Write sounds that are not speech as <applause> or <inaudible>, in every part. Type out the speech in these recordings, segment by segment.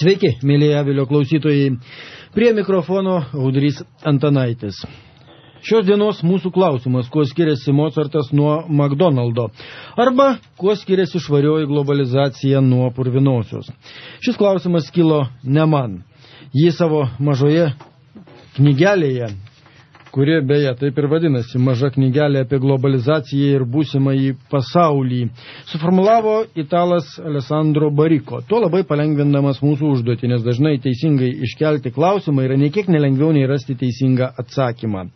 Sveiki, mėlyje Avilio klausytojai. Prie mikrofono Audrys Antanaitis. Šios dienos mūsų klausimas, kuo skiriasi Mozartas nuo McDonaldo, arba kuo skiriasi švarioji globalizacija nuo purvinosios. Šis klausimas kilo ne man. Jį savo mažoje knygelėje kuri beje taip ir vadinasi maža knygelė apie globalizaciją ir būsimą į pasaulį, suformulavo italas Alessandro Bariko. Tuo labai palengvindamas mūsų užduotį, nes dažnai teisingai iškelti klausimą yra niekiek nelengviau nei rasti teisingą atsakymą.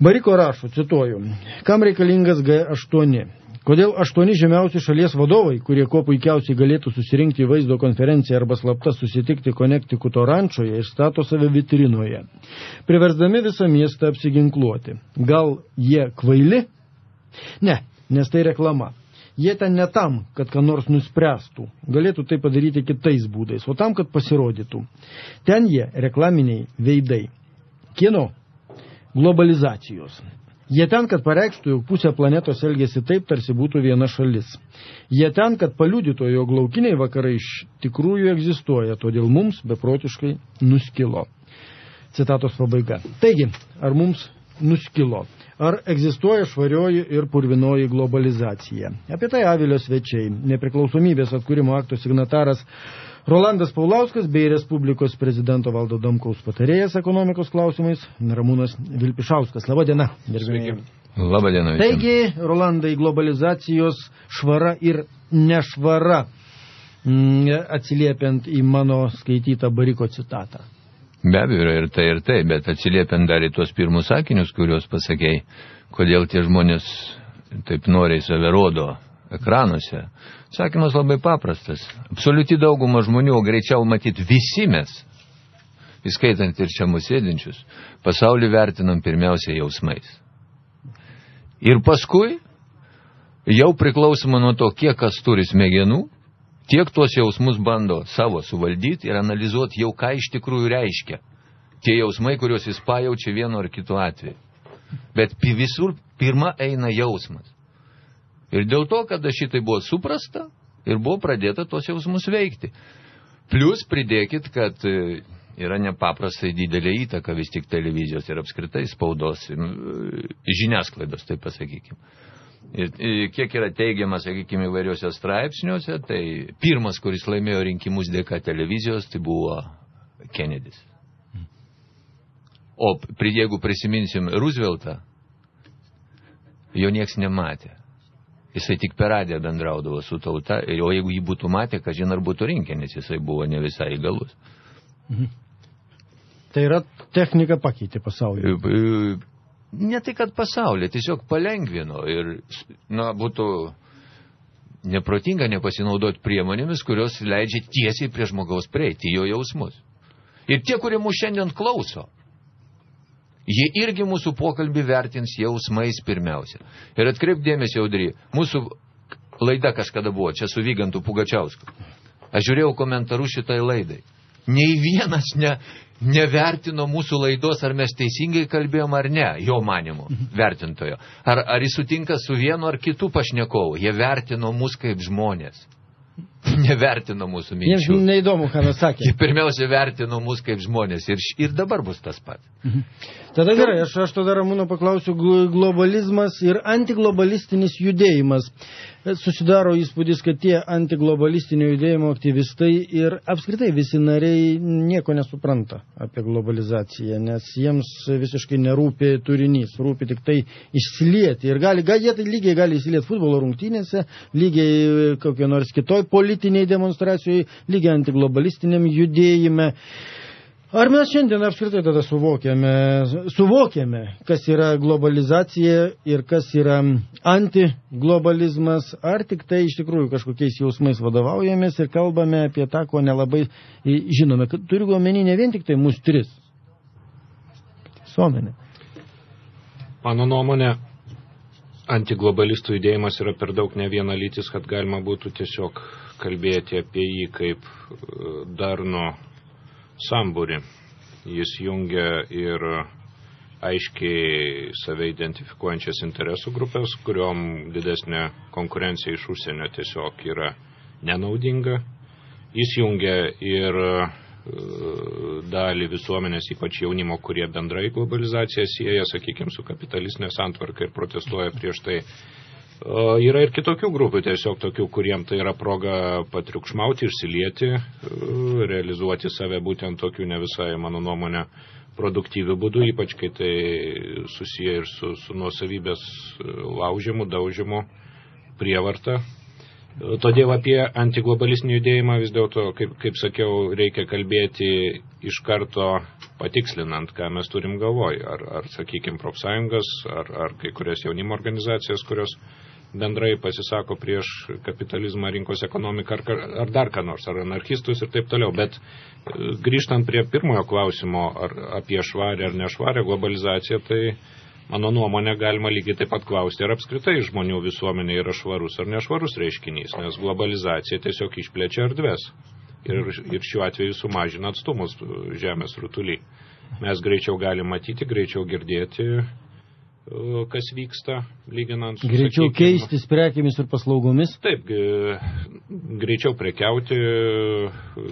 Bariko rašo, cituoju, kam reikalingas G8? Kodėl aštuoni žemiausi šalies vadovai, kurie kuo puikiausiai galėtų susirinkti į vaizdo konferenciją arba slapta susitikti Konektikuto rančoje, išstato save vitrinoje, priversdami visą miestą apsiginkluoti. Gal jie kvaili? Ne, nes tai reklama. Jie ten ne tam, kad ką nors nuspręstų. Galėtų tai padaryti kitais būdais, o tam, kad pasirodytų. Ten jie reklaminiai veidai. Kieno? Globalizacijos. Jie ten, kad pareikštų, jog pusė planetos elgėsi taip, tarsi būtų viena šalis. Jie ten, kad paliudytų, jog laukiniai vakarai iš tikrųjų egzistuoja, todėl mums beprotiškai nuskilo. Citatos pabaiga. Taigi, ar mums nuskilo? Ar egzistuoja švarioji ir purvinoji globalizacija? Apie tai Avilio svečiai, nepriklausomybės atkūrimo akto signataras Rolandas Paulauskas bei Respublikos prezidento Valdo Damkaus patarėjas ekonomikos klausimais Ramūnas Vilpišauskas. Labą dieną. Sveiki. Labą dieną. Taigi, Rolandai, globalizacijos švara ir nešvara, mm, atsiliepiant į mano skaitytą Bariko citatą. Be abejo, yra ir tai, ir tai, bet atsiliepiant dar į tuos pirmus sakinius, kuriuos pasakėjai, kodėl tie žmonės taip noriai save rodo ekranuose. Sakymas labai paprastas. Absoliuti dauguma žmonių, o greičiau matyti visi mes, įskaitant ir čia mūsų sėdinčius, pasaulį vertinam pirmiausia jausmais. Ir paskui, jau priklausoma nuo to, kiek kas turi smegenų, tiek tuos jausmus bando savo suvaldyti ir analizuoti jau ką iš tikrųjų reiškia. Tie jausmai, kuriuos jis pajaučia vienu ar kitu atveju. Bet visur pirma eina jausmas. Ir dėl to, kada šitai buvo suprasta ir buvo pradėta tos jausmus veikti. Plus pridėkit, kad e, yra nepaprastai didelė įtaka vis tik televizijos ir apskritai spaudos e, žiniasklaidos, taip pasakykime. Ir kiek yra teigiama, sakykime, įvairiuose straipsniuose, tai pirmas, kuris laimėjo rinkimus dėka televizijos, tai buvo Kennedys. O jeigu prisiminsim Rooseveltą, jo nieks nematė. Jisai tik per radiją bendraudavo su tauta, o jeigu jį būtų matę, kažin ar būtų rinkę, nes jisai buvo ne visai įgalus. Mhm. Tai yra technika pakeitė pasaulį. Ne tai, kad pasaulį, tiesiog palengvino ir, na, būtų neprotinga nepasinaudoti priemonėmis, kurios leidžia tiesiai prie žmogaus prieiti jo jausmus. Ir tie, kurie mūsų šiandien klauso, Jie irgi mūsų pokalbį vertins jausmais pirmiausia. Ir atkreip dėmesį, Audry, mūsų laida kažkada buvo, čia su Vygantu Pugačiausku. Aš žiūrėjau komentarų šitai laidai. Nei vienas ne, nevertino mūsų laidos, ar mes teisingai kalbėjom ar ne, jo manimu, vertintojo. Ar, ar jis sutinka su vienu ar kitu pašnekovu. Jie vertino mus kaip žmonės. <laughs> Nevertino mūsų minčių. Jiems neįdomu, ką mes sakėme. Jie pirmiausia vertino mus kaip žmonės ir, ir dabar bus tas pats. Mhm. Tada gerai, aš, aš tada Ramūno paklausiu, globalizmas ir antiglobalistinis judėjimas. Susidaro įspūdis, kad tie antiglobalistinių judėjimo aktyvistai ir apskritai visi nariai nieko nesupranta apie globalizaciją, nes jiems visiškai nerūpi turinys, rūpi tik tai išsilieti. Ir gali, gal, jie tai lygiai gali įsilieti futbolo rungtynėse, lygiai kokio nors kitoj politiniai demonstracijai, lygiai antiglobalistiniam judėjime. Ar mes šiandien apskritai tada suvokiame, suvokiame, kas yra globalizacija ir kas yra antiglobalizmas, ar tik tai iš tikrųjų kažkokiais jausmais vadovaujamės ir kalbame apie tą, ko nelabai žinome. Turiu omeny ne vien tik tai mūsų tris. Visuomenė. Mano nuomonė, antiglobalistų judėjimas yra per daug ne viena lytis, kad galima būtų tiesiog kalbėti apie jį kaip e, darno sambūrį. Jis jungia ir aiškiai save identifikuojančias interesų grupės, kuriuom didesnė konkurencija iš užsienio tiesiog yra nenaudinga. Jis jungia ir e, dalį visuomenės, ypač jaunimo, kurie bendrai globalizaciją sieja, sakykime, su kapitalistinė santvarka ir protestuoja prieš tai. Yra ir kitokių grupių, tiesiog tokių, kuriem tai yra proga patriukšmauti, išsilieti, e, realizuoti save būtent tokių ne visai, mano nuomonė, produktyvių būdų, ypač kai tai susiję ir su, su nuosavybės e, laužimu, daužimu, prievarta. Todėl apie antiglobalistinį judėjimą vis dėlto, kaip, kaip sakiau, reikia kalbėti iš karto patikslinant, ką mes turim galvoj. Ar, ar sakykime, profsąjungas, ar, ar kai kurias jaunimo organizacijas, kurios bendrai pasisako prieš kapitalizmą, rinkos ekonomiką ar, ar dar ką nors, ar anarchistus ir taip toliau. Bet e, grįžtant prie pirmojo klausimo, ar apie švarę ar nešvarę globalizaciją, tai mano nuomonė galima lygiai taip pat klausti, ar apskritai žmonių visuomenė yra švarus ar nešvarus reiškinys, nes globalizacija tiesiog išplečia erdves ir, ir šiuo atveju sumažina atstumus žemės rutulį. Mes greičiau galim matyti, greičiau girdėti kas vyksta, lyginant su... Greičiau sakykime, keistis prekiamis ir paslaugomis? Taip, greičiau prekiauti,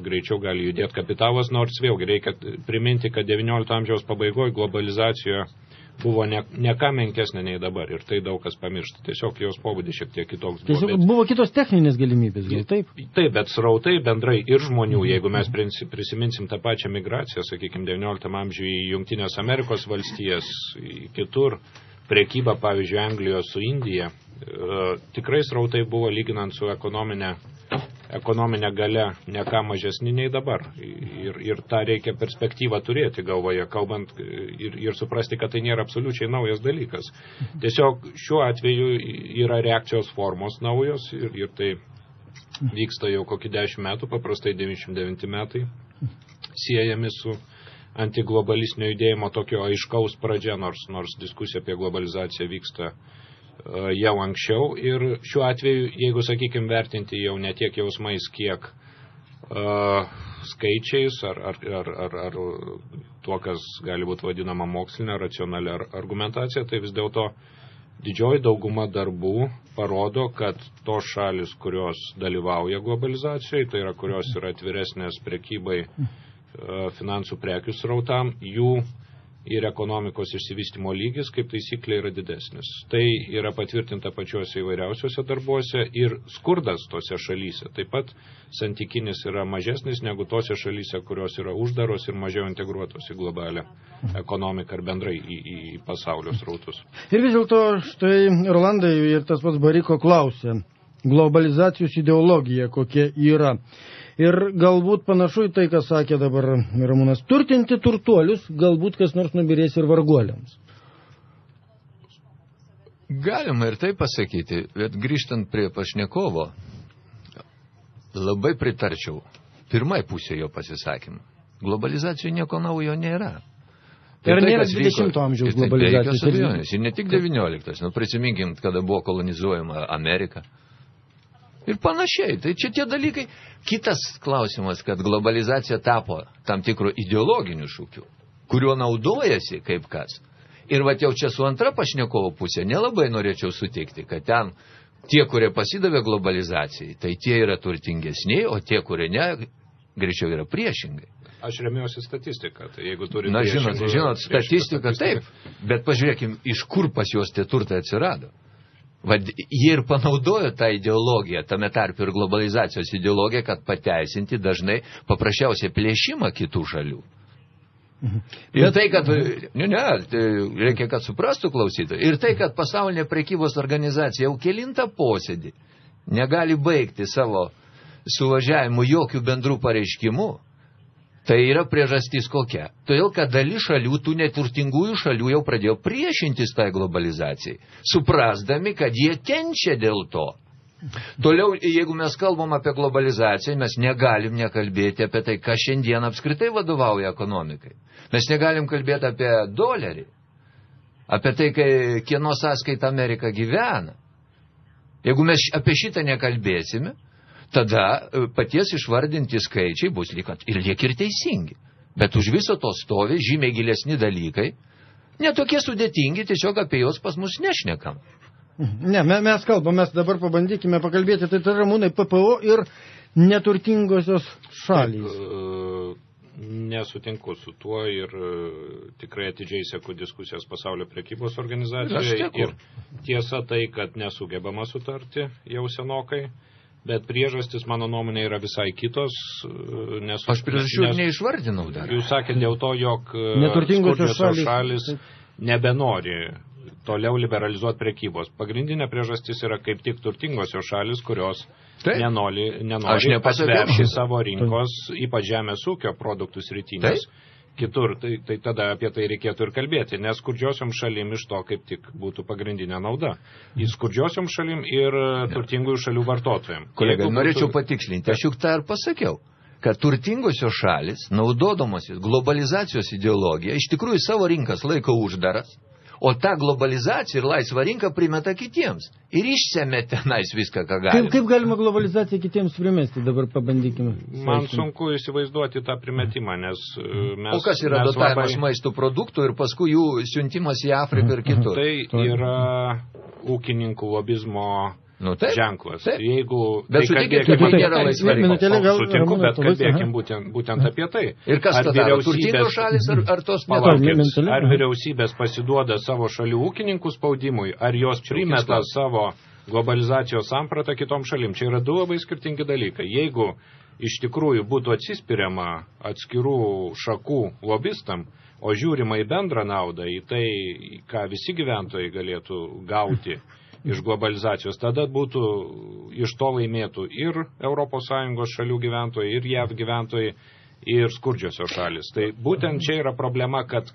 greičiau gali judėti kapitalas, nors vėlgi reikia priminti, kad XIX amžiaus pabaigoje globalizacijoje buvo ne, ne ką menkesnė nei dabar ir tai daug kas pamiršta. Tiesiog jos pobūdis šiek tiek kitoks buvo. Tiesiog bet, buvo kitos techninės galimybės, gal taip? Taip, bet srautai bendrai ir žmonių, jeigu mes prisiminsim tą pačią migraciją, sakykime, XIX amžiuje į Jungtinės Amerikos valstijas, kitur, prekyba, pavyzdžiui, Anglijos su Indija, e, tikrai srautai buvo lyginant su ekonominė, ekonominė gale ne ką mažesni nei dabar. Ir, ir tą reikia perspektyvą turėti galvoje, kalbant ir, ir suprasti, kad tai nėra absoliučiai naujas dalykas. Tiesiog šiuo atveju yra reakcijos formos naujos ir, ir tai vyksta jau kokį dešimt metų, paprastai 99 metai, siejami su antiglobalistinio judėjimo tokio aiškaus pradžia, nors, nors diskusija apie globalizaciją vyksta e, jau anksčiau. Ir šiuo atveju, jeigu, sakykime, vertinti jau ne tiek jausmais, kiek uh, skaičiais ar, ar, ar, ar, ar tuo, kas gali būti vadinama mokslinė, racionalia argumentacija, tai vis dėlto didžioji dauguma darbų parodo, kad tos šalis, kurios dalyvauja globalizacijoje, tai yra kurios yra atviresnės prekybai E, finansų prekių srautam, jų ir ekonomikos išsivystimo lygis, kaip taisyklė, yra didesnis. Tai yra patvirtinta pačiuose įvairiausiuose darbuose ir skurdas tose šalyse taip pat santykinis yra mažesnis negu tose šalyse, kurios yra uždaros ir mažiau integruotos į globalę ekonomiką ir bendrai į, į pasaulio srautus. Ir vis dėlto, štai Rolandai ir tas pats Bariko klausė, globalizacijos ideologija kokia yra. Ir galbūt panašu į tai, ką sakė dabar Ramūnas, turtinti turtuolius, galbūt kas nors nubirės ir varguoliams. Galima ir tai pasakyti, bet grįžtant prie pašnekovo, labai pritarčiau pirmai pusė jo pasisakymą. Globalizacijų nieko naujo nėra. Ir, ir tai, nėra 20 amžiaus globalizacijos. Ir ne tik 19. Nu, prisiminkim, kada buvo kolonizuojama Amerika. Ir panašiai. Tai čia tie dalykai. Kitas klausimas, kad globalizacija tapo tam tikro ideologinių šūkių, kuriuo naudojasi kaip kas. Ir va jau čia su antra pašnekovo pusė nelabai norėčiau sutikti, kad ten tie, kurie pasidavė globalizacijai, tai tie yra turtingesni, o tie, kurie ne, greičiau yra priešingai. Aš remiuosi statistiką, tai jeigu turi... Na, žinot, žinot, statistika taip, bet pažiūrėkim, iš kur pas juos tie turtai atsirado. Vad, jie ir panaudojo tą ideologiją, tame tarp ir globalizacijos ideologiją, kad pateisinti dažnai paprasčiausiai plėšimą kitų šalių. Mhm. Ir tai, kad, ne, ne, tai reikia, kad suprastų klausytojai, ir tai, kad pasaulinė prekybos organizacija jau kilintą posėdį negali baigti savo suvažiavimų jokių bendrų pareiškimų, Tai yra priežastis kokia? Todėl, kad dalis šalių, tų neturtingųjų šalių jau pradėjo priešintis tai globalizacijai, suprasdami, kad jie kenčia dėl to. Toliau, jeigu mes kalbam apie globalizaciją, mes negalim nekalbėti apie tai, kas šiandien apskritai vadovauja ekonomikai. Mes negalim kalbėti apie dolerį, apie tai, kai, kieno sąskaita Amerika gyvena. Jeigu mes apie šitą nekalbėsime, tada e, paties išvardinti skaičiai bus likat ir liek ir teisingi. Bet už viso to stovi žymiai gilesni dalykai, netokie sudėtingi, tiesiog apie juos pas mus nešnekam. Ne, mes kalbam, mes dabar pabandykime pakalbėti, tai tai ramūnai PPO ir neturtingosios šalys. Taip, e, nesutinku su tuo ir e, tikrai atidžiai seku diskusijas pasaulio prekybos organizacijoje. Ir tiesa tai, kad nesugebama sutarti jau senokai. Bet priežastis, mano nuomonė, yra visai kitos. e, Nes, Aš priežasčių neišvardinau dar. Jūs sakėte dėl to, jog e, Neturtingosios skurdžiosios šalys- šalis nebenori toliau liberalizuoti prekybos. Pagrindinė priežastis yra kaip tik turtingosios šalis, kurios Taip. nenori, nenori pasverti savo rinkos, ypač žemės ūkio produktų sritinės. Kitur, tai, tai tada apie tai reikėtų ir kalbėti, nes skurdžiosiom šalim iš to kaip tik būtų pagrindinė nauda. Į skurdžiosiom šalim ir turtingųjų šalių vartotojams. Kolega, Jeigu norėčiau būtų- patikslinti, aš juk tą ir pasakiau, kad turtingosios šalis, naudodamosis globalizacijos ideologiją, iš tikrųjų savo rinkas laiko uždaras, o tą globalizaciją ir laisvą rinką primeta kitiems. Ir išsemė tenais viską, ką Kaip, gali. kaip galima globalizaciją kitiems primesti, dabar pabandykime. Man Svarstyti. sunku įsivaizduoti tą primetimą, nes e, mes... O kas yra mes dotavimas labai- maisto produktų ir paskui jų siuntimas į Afriką ir kitur? Tai yra ūkininkų lobizmo Nu, taip. ženklas. Taip. Jeigu Bet tai sutikit, kalbėkim kad tai nėra rinka. Minutėlė gal... Sutinku, bet kalbėkim būtent, būtent apie tai. Ir kas Ar tada Turtingos šalis ar, ar tos minutėlė, ar vyriausybės pasiduoda savo šalių ūkininkų spaudimui, ar jos primeta savo globalizacijos sampratą kitom šalim. Čia yra du labai skirtingi dalykai. Jeigu iš tikrųjų būtų atsispiriama atskirų šakų lobistam, o žiūrima į bendrą naudą, į tai, ką visi gyventojai galėtų gauti <laughs> iš globalizacijos, tada būtų iš to laimėtų ir ES šalių gyventojai, ir JAV gyventojai, ir skurdžiosios šalis. Tai būtent čia yra problema, kad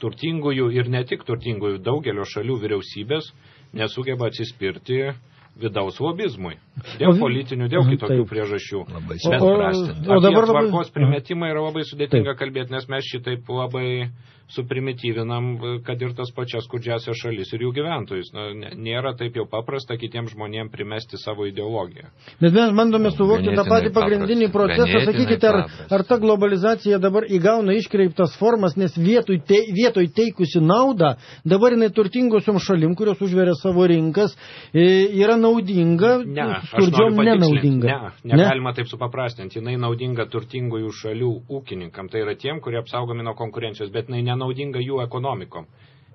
turtingųjų ir ne tik turtingųjų daugelio šalių vyriausybės nesugeba atsispirti vidaus lobizmui. Dėl politinių, dėl kitokių taip. priežasčių. Labai O- o- o dabar tvarkos primetimą yra labai sudėtinga Taip. kalbėti, nes mes šitaip labai suprimityvinam, kad ir tas pačias skurdžiasias šalis ir jų gyventojus. Na, ne- nėra taip jau paprasta kitiems žmonėms primesti savo ideologiją. Bet mes bandome suvokti tą Ganėtinai patį pagrindinį paprasta. procesą. Sakykite, ar, ar ta globalizacija dabar įgauna iškreiptas formas, nes vietoj, te, vietoj teikusi naudą, dabar jinai turtingosiom šalim, kurios užveria savo rinkas, e, yra naudinga, Ne, skurdžiom nenaudinga. Ne, negalima taip supaprastinti. Jinai naudinga turtingųjų šalių ūkininkam. Tai yra tiem, kurie apsaugomi nuo konkurencijos, bet jinai nenaudinga jų ekonomikom.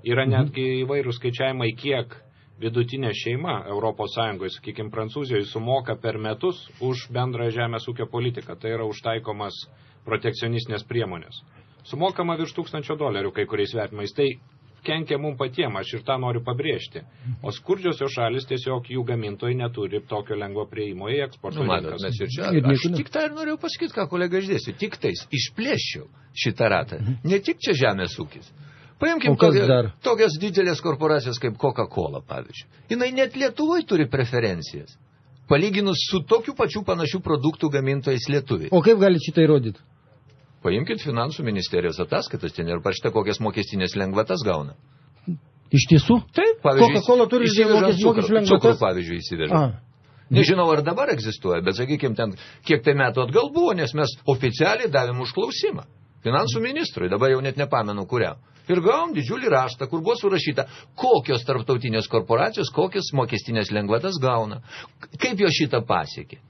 Yra netgi įvairių skaičiavimai, kiek vidutinė šeima Europos Sąjungoje, sakykime, Prancūzijoje sumoka per metus už bendrą žemės ūkio politiką. Tai yra užtaikomas protekcionistinės priemonės. Sumokama virš tūkstančio dolerių kai kuriais vertimais. Tai kenkia mums patiems, aš ir tą noriu pabrėžti. O skurdžiosios šalis tiesiog jų gamintojai neturi tokio lengvo prieimo į eksporto Nu, matot, rinkas. mes ir čia, aš tik tą ir norėjau pasakyti, ką kolega išdėsi, tik tais išplėščiau šitą ratą. Ne tik čia žemės ūkis. Paimkim O kas tokia, dar? tokias didelės korporacijos kaip Coca-Cola, pavyzdžiui. Jinai net Lietuvoje turi preferencijas. Palyginus su tokiu pačiu panašių produktų gamintojais Lietuviai. O kaip gali šitą įrodyti? Paimkit finansų ministerijos ataskaitas, ten ir parašyta, kokias mokestinės lengvatas gauna. Iš tiesų? Taip, pavyzdžiui, Coca-Cola turi mokesčių lengvatas? cukrų, pavyzdžiui, įsiveža. A, Nežinau, ar dabar egzistuoja, bet sakykime, ten kiek tai metų atgal buvo, nes mes oficialiai davėm užklausimą. Finansų ministrui, dabar jau net nepamenu kuriam. Ir gavom didžiulį raštą, kur buvo surašyta, kokios tarptautinės korporacijos, kokias mokestinės lengvatas gauna. Kaip jo šitą pasiekė?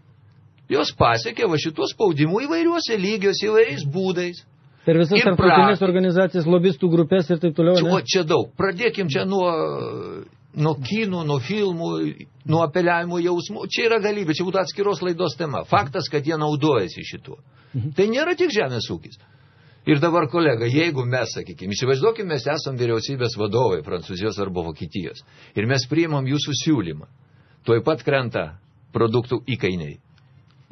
Jos pasiekė va šitos spaudimų įvairiuose lygiuose, įvairiais būdais. per visas tarptautinės organizacijas, lobistų grupės ir taip toliau. Čia, o čia daug. Pradėkim čia nuo, nuo kinų, nuo filmų, nuo apeliavimo jausmų. Čia yra galybė, čia būtų atskiros laidos tema. Faktas, kad jie naudojasi šituo. Tai nėra tik žemės ūkis. Ir dabar, kolega, jeigu mes, sakykime, įsivaizduokime, mes esam vyriausybės vadovai Prancūzijos arba Vokietijos ir mes priimam jūsų siūlymą, tuoj pat krenta produktų įkainiai.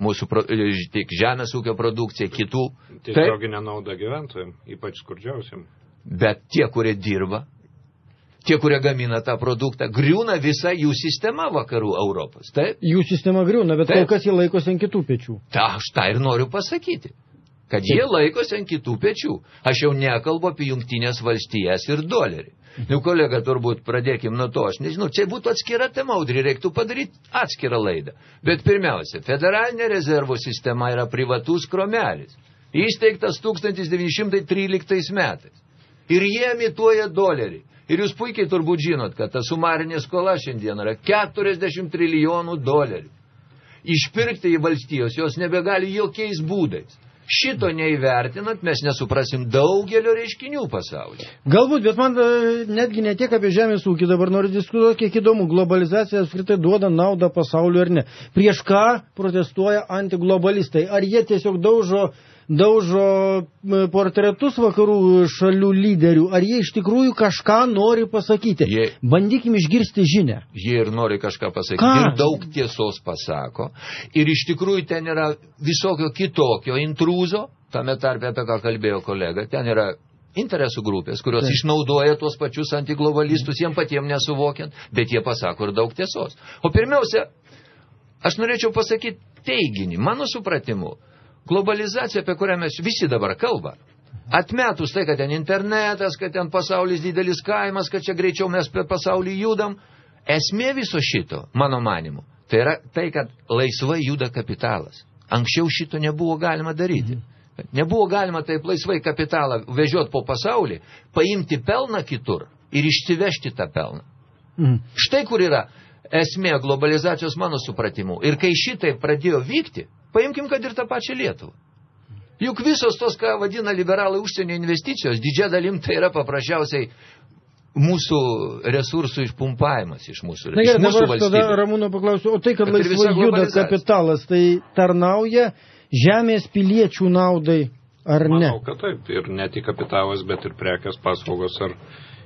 Mūsų pro, e, tiek žemės ūkio produkcija, kitų. Taip, Tiesioginė nauda gyventojams, ypač skurdžiausiam. Bet tie, kurie dirba, tie, kurie gamina tą produktą, griūna visa jų sistema vakarų Europos. Taip? Jų sistema griūna, bet Taip. kol kas jie laikosi ant kitų pečių. Ta, aš tą ir noriu pasakyti. Kad jie laikosi ant kitų pečių. Aš jau nekalbu apie jungtinės valstijas ir dolerį. Nu, kolega, turbūt pradėkim nuo to. Aš nežinau, čia būtų atskira tema, audrį reiktų padaryti atskirą laidą. Bet pirmiausia, federalinė rezervų sistema yra privatus kromelis. Įsteigtas 1913 metais. Ir jie emituoja dolerį. Ir jūs puikiai turbūt žinot, kad ta sumarinė skola šiandien yra 40 trilijonų dolerių. išpirkti į valstijos, jos nebegali jokiais būdais. Šito neįvertinant, mes nesuprasim daugelio reiškinių pasaulyje. Galbūt, bet man e, netgi ne tiek apie žemės ūkį dabar noriu diskutuoti, kiek įdomu, globalizacija apskritai duoda naudą pasauliu ar ne. Prieš ką protestuoja antiglobalistai? Ar jie tiesiog daužo daužo portretus vakarų šalių lyderių, ar jie iš tikrųjų kažką nori pasakyti. Jie, Bandykim išgirsti žinę. Jie ir nori kažką pasakyti. Ką? Ir daug tiesos pasako. Ir iš tikrųjų ten yra visokio kitokio intrūzo, tame tarpe apie ką kalbėjo kolega, ten yra interesų grupės, kurios Taip. išnaudoja tuos pačius antiglobalistus, jiem patiem nesuvokiant, bet jie pasako ir daug tiesos. O pirmiausia, aš norėčiau pasakyti teiginį, mano supratimu, globalizacija, apie kurią mes visi dabar kalba, atmetus tai, kad ten internetas, kad ten pasaulis didelis kaimas, kad čia greičiau mes per pasaulį judam, esmė viso šito, mano manimu, tai yra tai, kad laisvai juda kapitalas. Anksčiau šito nebuvo galima daryti. Nebuvo galima taip laisvai kapitalą vežiot po pasaulį, paimti pelną kitur ir išsivežti tą pelną. Mhm. Štai kur yra esmė globalizacijos mano supratimu. Ir kai šitai pradėjo vykti, paimkim kad ir tą pačią Lietuvą. Juk visos tos, ką vadina liberalai užsienio investicijos, didžia dalim tai yra paprasčiausiai mūsų resursų išpumpavimas iš mūsų, Na iš gerai, mūsų dabar aš tada. Ramūno paklausiu, o tai, kad Bet laisvai juda kapitalas, tai tarnauja žemės piliečių naudai ar ne? Manau, kad taip. Ir ne tik kapitalas, bet ir prekės, paslaugos ar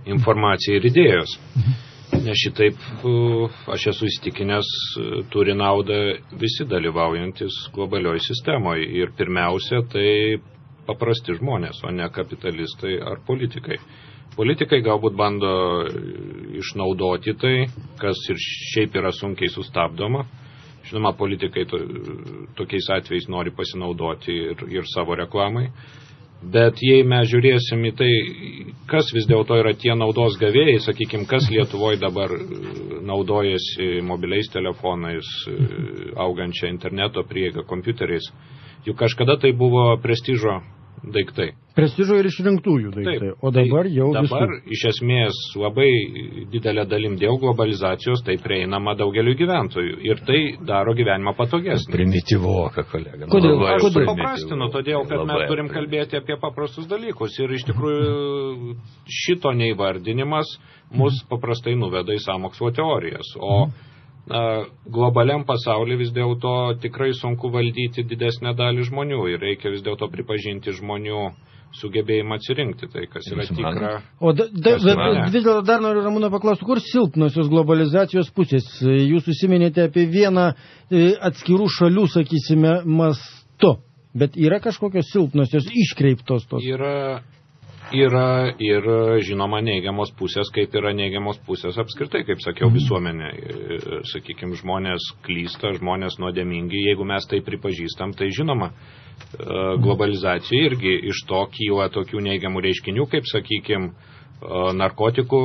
informacija ir idėjos. Nes šitaip uh, aš esu įstikinęs, uh, turi naudą visi dalyvaujantis globalioj sistemoje. Ir pirmiausia, tai paprasti žmonės, o ne kapitalistai ar politikai. Politikai galbūt bando išnaudoti tai, kas ir šiaip yra sunkiai sustabdoma. Žinoma, politikai to, tokiais atvejais nori pasinaudoti ir, ir savo reklamai. Bet jei mes žiūrėsim į tai, kas vis dėlto yra tie naudos gavėjai, sakykime, kas Lietuvoje dabar e, naudojasi mobiliais telefonais, e, augančią interneto prieigą kompiuteriais, juk kažkada tai buvo prestižo daiktai. Prestižo ir išrinktųjų daiktai, o dabar tai jau dabar visų. iš esmės labai didelė dalim dėl globalizacijos tai prieinama daugeliu gyventojų ir tai daro gyvenimą patogesnį. Primityvoka, kolega. Kodėl? labai Aš Kodėl? supaprastinu, todėl, kad mes Labai turim kalbėti apie paprastus dalykus ir iš tikrųjų šito neįvardinimas mus paprastai nuveda į samokslo teorijas, o na, globaliam pasaulyje vis dėlto tikrai sunku valdyti didesnę dalį žmonių ir reikia vis dėlto pripažinti žmonių sugebėjimą atsirinkti tai, kas yra tikra. O da, da, mane? vis dėlto dar noriu Ramūno paklausti, kur silpnosios globalizacijos pusės? Jūs užsiminėte apie vieną e, atskirų šalių, sakysime, mastu. Bet yra kažkokios silpnosios, iškreiptos tos. Yra, yra ir žinoma neigiamos pusės, kaip yra neigiamos pusės apskritai, kaip sakiau, visuomenė. Sakykime, žmonės klysta, žmonės nuodėmingi, jeigu mes tai pripažįstam, tai žinoma, e, globalizacija irgi iš to kyla tokių neigiamų reiškinių, kaip sakykime, narkotikų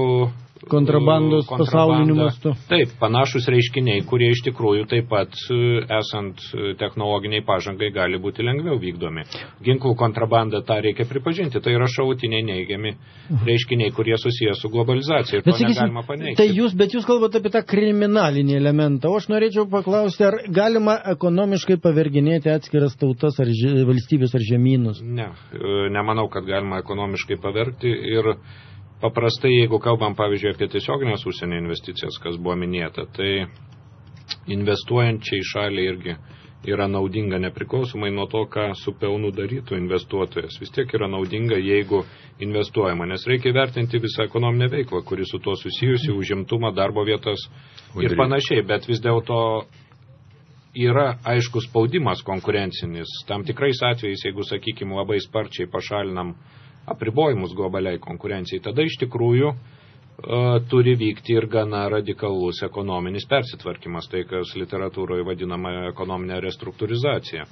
Kontrabandos kontrabanda. pasauliniu mastu. Taip, panašus reiškiniai, kurie iš tikrųjų taip pat e, esant e, technologiniai pažangai gali būti lengviau vykdomi. Ginklų kontrabanda tą reikia pripažinti, tai yra šautiniai neigiami reiškiniai, kurie susijęs su globalizacija ir Bet, to sakysim, negalima paneigti. tai jūs, bet jūs kalbate apie tą kriminalinį elementą, o aš norėčiau paklausti, ar galima ekonomiškai paverginėti atskiras tautas ar valstybės ar žemynus? Ne, e, nemanau, kad galima ekonomiškai pavergti ir paprastai, jeigu kalbam, pavyzdžiui, apie tiesioginės užsienio investicijas, kas buvo minėta, tai investuojančiai šaliai irgi yra naudinga nepriklausomai nuo to, ką su pelnu darytų investuotojas. Vis tiek yra naudinga, jeigu investuojama, nes reikia vertinti visą ekonominę veiklą, kuri su tuo susijusi, užimtumą, darbo vietas ir panašiai, bet vis dėlto yra aiškus spaudimas konkurencinis. Tam tikrais atvejais, jeigu, sakykime, labai sparčiai pašalinam apribojimus globaliai konkurencijai, tada iš tikrųjų e, turi vykti ir gana radikalus ekonominis persitvarkymas, tai kas literatūroje vadinama ekonominė restruktūrizacija.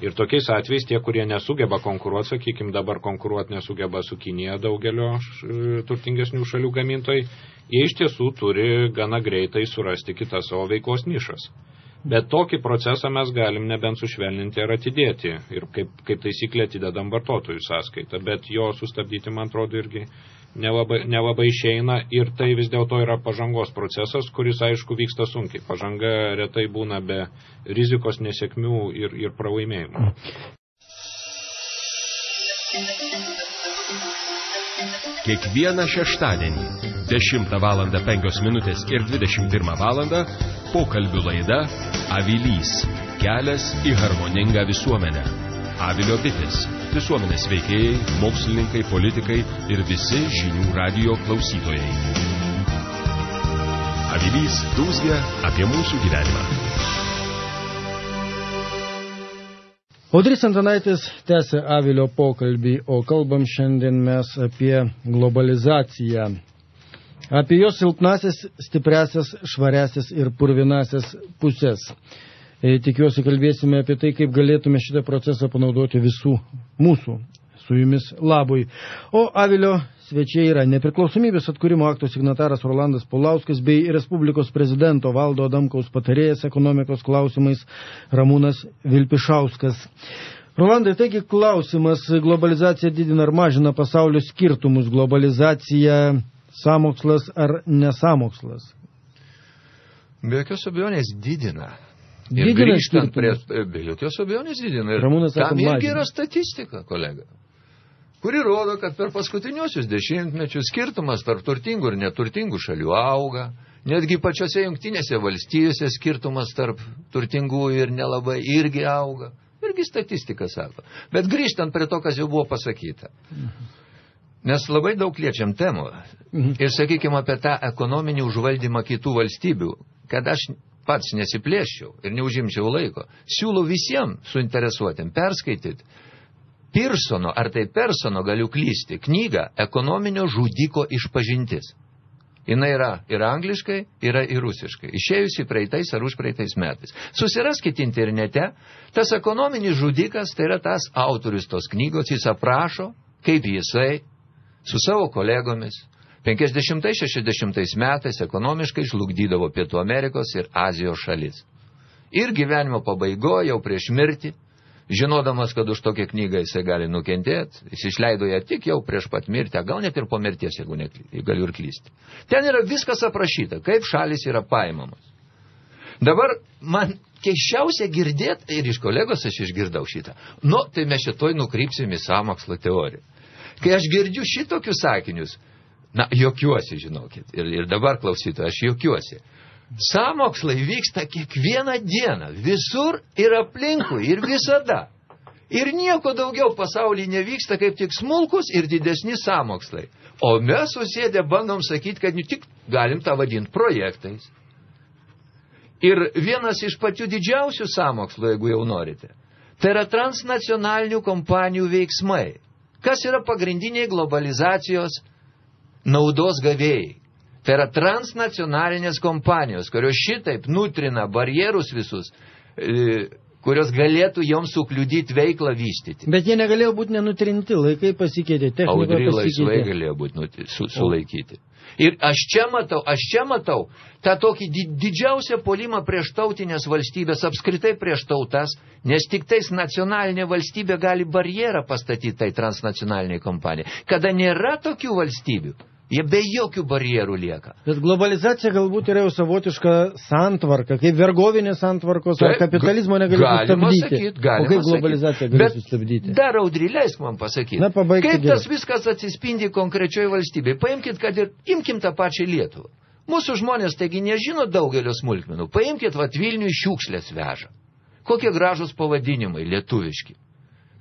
Ir tokiais atvejais tie, kurie nesugeba konkuruoti, sakykime, dabar konkuruoti nesugeba su Kinija daugelio š- turtingesnių šalių gamintojai, jie iš tiesų turi gana greitai surasti kitas savo veiklos nišas. Bet tokį procesą mes galim nebent sušvelninti ar atidėti. Ir kaip, kaip taisyklė atidedam vartotojų sąskaitą. Bet jo sustabdyti, man atrodo, irgi nelabai, nelabai išeina ir tai vis dėlto yra pažangos procesas, kuris aišku vyksta sunkiai. Pažanga retai būna be rizikos nesėkmių ir, ir pralaimėjimų. Kiekvieną šeštadienį 10 val. 5 minutės ir 21 val. pokalbių laida Avilys. Kelias į harmoningą visuomenę. Avilio bitės visuomenės veikėjai, mokslininkai, politikai ir visi žinių radio klausytojai. Avilys dūzgia apie mūsų gyvenimą. Audrys Antanaitis tęsė Avilio pokalbį, o kalbam šiandien mes apie globalizaciją. Apie jos silpnasias, stipresias, švaresias ir purvinasias pusės. E, tikiuosi kalbėsime apie tai, kaip galėtume šitą procesą panaudoti visų mūsų su jumis labui. O Avilio svečiai yra nepriklausomybės atkūrimo akto signataras Rolandas Paulauskas bei Respublikos prezidento Valdo Adamkaus patarėjas ekonomikos klausimais Ramūnas Vilpišauskas. Rolandai, taigi klausimas, globalizacija didina ar mažina pasaulio skirtumus, globalizacija samokslas ar nesamokslas? Be jokios abejonės didina. Ir Didina grįžtant prie, skirtumus. be jokios abejonės didina. Ir Ramūnas sako, tam irgi mažina. yra statistika, kolega, kuri rodo, kad per paskutiniuosius dešimtmečius skirtumas tarp turtingų ir neturtingų šalių auga. Netgi pačiose jungtinėse valstijose skirtumas tarp turtingų ir nelabai irgi auga. Irgi statistika sako. Bet grįžtant prie to, kas jau buvo pasakyta. Nes labai daug liečiam temų. Ir sakykime apie tą ekonominį užvaldymą kitų valstybių, kad aš pats nesiplėščiau ir neužimčiau laiko. Siūlau visiems suinteresuotėm perskaityti Pirsono, ar tai Persono galiu klysti, knygą Ekonominio žudiko išpažintis. Jis yra ir angliškai, yra ir rusiškai. Išėjusi praeitais ar užpraeitais metais. Susiraskite internete, tas ekonominis žudikas, tai yra tas autorius tos knygos, jis aprašo, kaip jisai su savo kolegomis 50-60 metais ekonomiškai žlugdydavo Pietų Amerikos ir Azijos šalis. Ir gyvenimo pabaigoje, jau prieš mirtį, žinodamas, kad už tokią knygą jisai gali nukentėti, jis išleido ją tik jau prieš pat mirtį, gal net ir po mirties, jeigu nekly, galiu ir klysti. Ten yra viskas aprašyta, kaip šalis yra paimamos. Dabar man keiščiausia girdėti, ir iš kolegos aš išgirdau šitą, nu, tai mes šitoj nukrypsim į samokslo teoriją. Kai aš girdžiu šitokius sakinius, na, jokiuosi, žinokit, ir, ir dabar klausytojai, aš jokiuosi. Samokslai vyksta kiekvieną dieną, visur ir aplinkui, ir visada. Ir nieko daugiau pasaulyje nevyksta, kaip tik smulkus ir didesni samokslai. O mes susėdę bandom sakyti, kad nu tik galim tą vadinti projektais. Ir vienas iš pačių didžiausių samokslų, jeigu jau norite, tai yra transnacionalinių kompanijų veiksmai. Kas yra pagrindiniai globalizacijos naudos gavėjai? Tai yra transnacionalinės kompanijos, kurios šitaip nutrina barjerus visus, e, kurios galėtų joms sukliudyti veiklą vystyti. Bet jie negalėjo būti nenutrinti, laikai pasikeitė, technika Audry laisvai pasikeitė. galėjo būti nuti- su, sulaikyti. Ir aš čia matau, aš čia matau tą tokį di didžiausią polimą prieš tautinės valstybės, apskritai prieš tautas, nes tik tais nacionalinė valstybė gali barjerą pastatyti tai transnacionaliniai kompanijai. Kada nėra tokių valstybių, jie be jokių barjerų lieka. Bet globalizacija galbūt yra jau savotiška santvarka, kaip vergovinės santvarkos, ar Taip, kapitalizmo negali sustabdyti. sakyt, o kaip globalizacija gali sustabdyti? Dar audry, leisk man pasakyti. Na, Kaip geriau. tas viskas atsispindi konkrečioje valstybėje? Paimkit, kad ir imkim tą pačią Lietuvą. Mūsų žmonės, taigi, nežino daugelio smulkmenų. Paimkit, vat Vilniui šiukšlės veža. Kokie gražus pavadinimai lietuviški.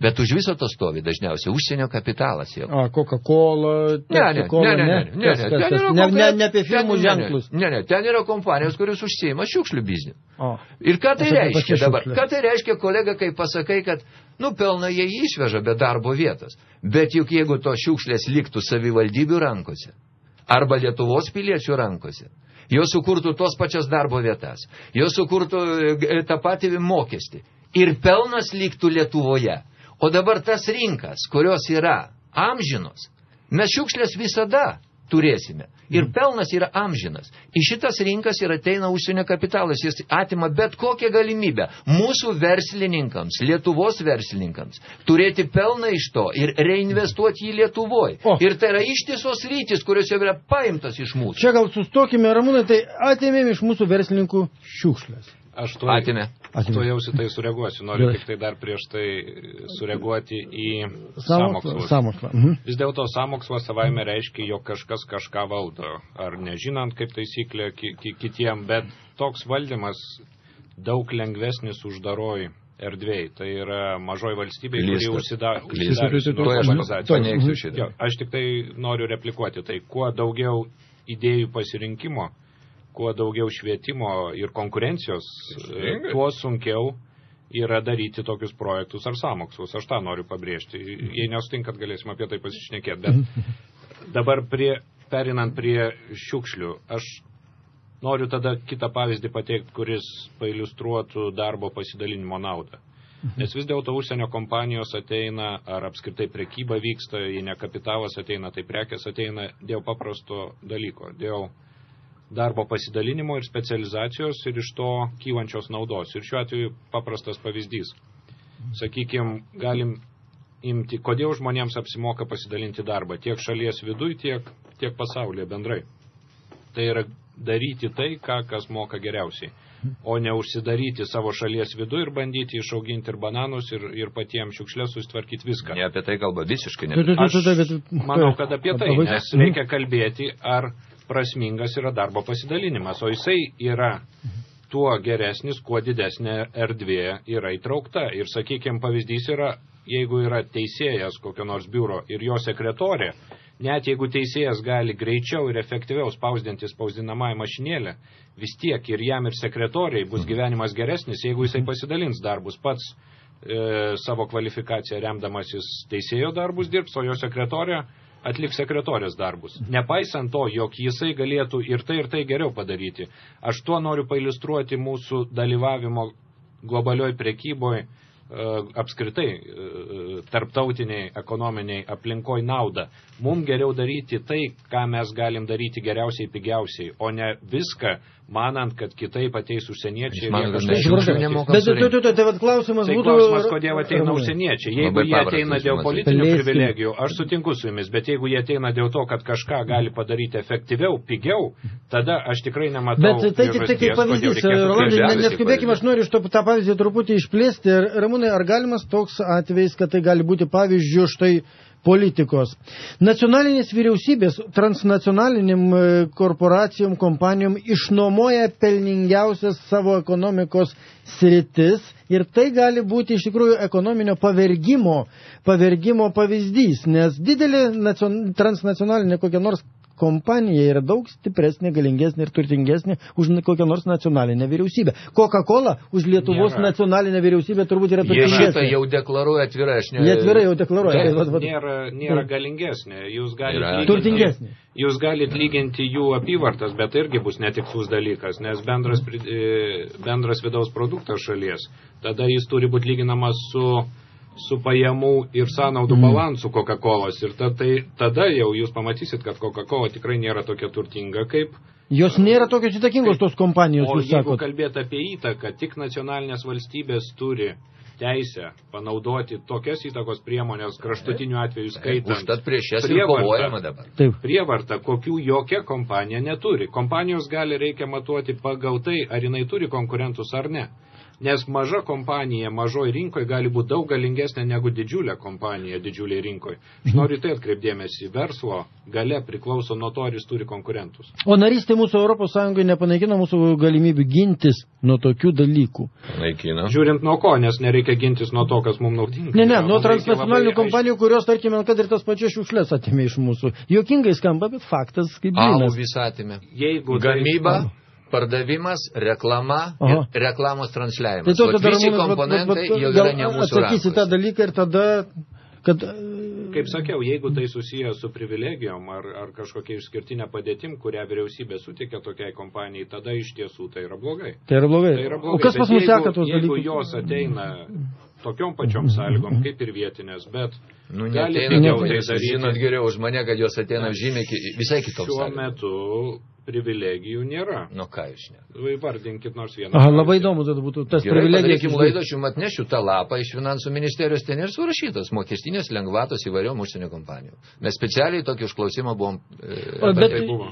Bet už viso to stovi dažniausiai užsienio kapitalas jau. A, Coca-Cola, Ne, ne, ne, ne, ne, ne, ne, ne, ne, ne apie ne, ženklus. Ne, ne, ten yra kompanijos, kurios užsieima šiukšlių bizniu. O, Ir ką tai reiškia dabar? Ką tai reiškia, kolega, kai pasakai, kad, nu, pelną jie išveža be darbo vietos. Bet juk jeigu to šiukšlės liktų savivaldybių rankose, arba Lietuvos piliečių rankose, jos sukurtų tos pačias darbo vietas, jos sukurtų e, tą patį mokestį. Ir pelnas liktų Lietuvoje. O dabar tas rinkas, kurios yra amžinos, mes šiukšlės visada turėsime. Ir pelnas yra amžinas. Į šitas rinkas ir ateina užsienio kapitalas. Jis atima bet kokią galimybę mūsų verslininkams, Lietuvos verslininkams, turėti pelną iš to ir reinvestuoti jį Lietuvoje. Ir tai yra ištisos rytis, kurios jau yra paimtas iš mūsų. Čia gal sustokime, Ramūnai, tai atėmėm iš mūsų verslininkų šiukšlės. Aš to, Atėmė. Atėmė. to jausi tai sureaguosiu. Noriu tik tai dar prieš tai sureaguoti į Sąmokslą. sąmokslus. Sąmokslą. Mhm. Vis dėlto sąmokslas savaime reiškia, jog kažkas kažką valdo. Ar nežinant kaip taisyklė ki ki kitiem, bet toks valdymas daug lengvesnis uždaroj erdvėjai. Tai yra mažoj valstybei, kuri Klystat. užsida- Klystat. užsidariusi nuo Tuoj aš globalizacijos. paneigsiu šitą. Jo, aš tik tai noriu replikuoti. Tai kuo daugiau idėjų pasirinkimo, kuo daugiau švietimo ir konkurencijos, e, tuo sunkiau yra daryti tokius projektus ar samokslus. Aš tą noriu pabrėžti. Jei nesutinkat, galėsim apie tai pasišnekėti. Bet <laughs> dabar prie, perinant prie šiukšlių, aš noriu tada kitą pavyzdį pateikti, kuris pailustruotų darbo pasidalinimo naudą. Nes vis dėlto užsienio kompanijos ateina, ar apskritai prekyba vyksta, jei ne kapitalas ateina, tai prekės ateina dėl paprasto dalyko, dėl darbo pasidalinimo ir specializacijos ir iš to kylančios naudos. Ir šiuo atveju paprastas pavyzdys. Sakykime, galim imti, kodėl žmonėms apsimoka pasidalinti darbą tiek šalies viduj, tiek, tiek pasaulyje bendrai. Tai yra daryti tai, ką kas moka geriausiai, o ne užsidaryti savo šalies viduj ir bandyti išauginti ir bananus ir, ir patiems šiukšlės sustvarkyti viską. Ne apie tai kalba visiškai ne. Aš manau, kad apie tai, nes reikia kalbėti, ar prasmingas yra darbo pasidalinimas, o jisai yra tuo geresnis, kuo didesnė erdvė yra įtraukta. Ir, sakykime, pavyzdys yra, jeigu yra teisėjas kokio nors biuro ir jo sekretorė, net jeigu teisėjas gali greičiau ir efektyviau spausdinti spausdinamąją mašinėlę, vis tiek ir jam ir sekretoriai bus gyvenimas geresnis, jeigu jisai pasidalins darbus pats e, savo kvalifikaciją remdamasis teisėjo darbus dirbs, o jo sekretorė atliks sekretorės darbus. Nepaisant to, jog jisai galėtų ir tai ir tai geriau padaryti. Aš tuo noriu pailustruoti mūsų dalyvavimo globalioj prekyboje apskritai e, tarptautiniai ekonominiai aplinkoj naudą. Mums geriau daryti tai, ką mes galim daryti geriausiai, pigiausiai, o ne viską, manant, kad kitaip ateis užsieniečiai. Jie kad mes šiukšlių nemokam Bet tu, tu, tu, tai vat klausimas Tai būtų... klausimas, kodėl ateina Ramūnai. užsieniečiai. Jeigu Labai jie ateina dėl politinių Plėskim. privilegijų, aš sutinku su jumis, bet jeigu jie ateina dėl to, kad kažką gali padaryti efektyviau, pigiau, tada aš tikrai nematau. Bet tai tik tai kaip priežasties, kodėl pavyzdys, Rolandai, kaip neskubėkime, aš noriu iš to tą pavyzdį truputį išplėsti. Ir, Ramūnai, ar galimas toks atvejs, kad tai gali būti pavyzdžių štai politikos. Nacionalinės vyriausybės transnacionaliniam e, korporacijom, kompanijom išnuomoja pelningiausias savo ekonomikos sritis ir tai gali būti iš tikrųjų ekonominio pavergimo, pavergimo pavyzdys, nes didelė nacion, transnacionalinė kokia nors kompanija yra daug stipresnė, galingesnė ir turtingesnė už kokią nors nacionalinę vyriausybę. Coca-Cola už Lietuvos Nėra. nacionalinę vyriausybę turbūt yra Jie šitą turtingesnė. jau deklaruoja atvirai, aš ne... Jie atvirai jau deklaruoja. Tai Tai nėra, nėra galingesnė. Jūs galite Yra. lyginti, Turtingesnė. jūs galit lyginti jų apyvartas, bet tai irgi bus netikslus dalykas, nes bendras, e, bendras vidaus produktas šalies, tada jis turi būti lyginamas su, su pajamų ir sąnaudų balansu Coca-Colos. Ir ta, tai, tada jau jūs pamatysit, kad Coca-Cola tikrai nėra tokia turtinga kaip Jos nėra tokios įtakingos tos kompanijos, O jūs jeigu sakot. kalbėti apie įtaką, tik nacionalinės valstybės turi teisę panaudoti tokias įtakos priemonės kraštutiniu atveju skaitant. Užtat prieš jas ir prievartą. kovojama dabar. Taip. Prievarta, kokių jokia kompanija neturi. Kompanijos gali reikia matuoti pagal tai, ar jinai turi konkurentus ar ne. Nes maža kompanija mažoj rinkoje gali būti daug galingesnė negu didžiulė kompanija didžiuliai rinkoje. Aš noriu tai atkreipdėmėsi. Verslo gale priklauso nuo to, ar jis turi konkurentus. O narystė mūsų Europos Sąjungoje nepanaikino mūsų galimybių gintis nuo tokių dalykų. Naikina. Žiūrint nuo ko, nes nereikia gintis nuo to, kas mums naudinga. Ne, ne, nuo transnacionalinių kompanijų, kurios, tarkime, kad ir tas pačias šiukšlės atėmė iš mūsų. Jokingai skamba, bet faktas kaip Alų blynas. visą aiškiai- Jeigu tai- Gamyba, pardavimas, reklama Aha. ir reklamos transliavimas. Tai to, visi Ramūnas, komponentai vat- vat- jau yra ne mūsų Atsakysi tą rankose. dalyką ir tada kad Kaip sakiau, jeigu tai susiję su privilegijom ar, ar kažkokia išskirtinė padėtim, kurią vyriausybė sutikė tokiai kompanijai, tada iš tiesų tai yra blogai. tai yra blogai. Tai yra blogai. O kas pas Bet mus jeigu, seka jeigu dalykus? jos ateina tokiom pačiom sąlygom, kaip ir vietinės, bet Nu, gali pigiau tai daryti. žinot geriau už mane, kad jos ateina žymiai visai kitoms Šiuo metu privilegijų nėra. Nu ką jūs ne. Vardinkit nors vieną. Aha, labai įdomu, tada būtų tas Gerai, privilegijas. padarykim laidą, aš jums atnešiu tą lapą iš finansų ministerijos, ten ir surašytas mokestinės lengvatos įvairiom užsienio kompanijų. Mes specialiai tokį užklausimą buvom e, bet- Tai buvo.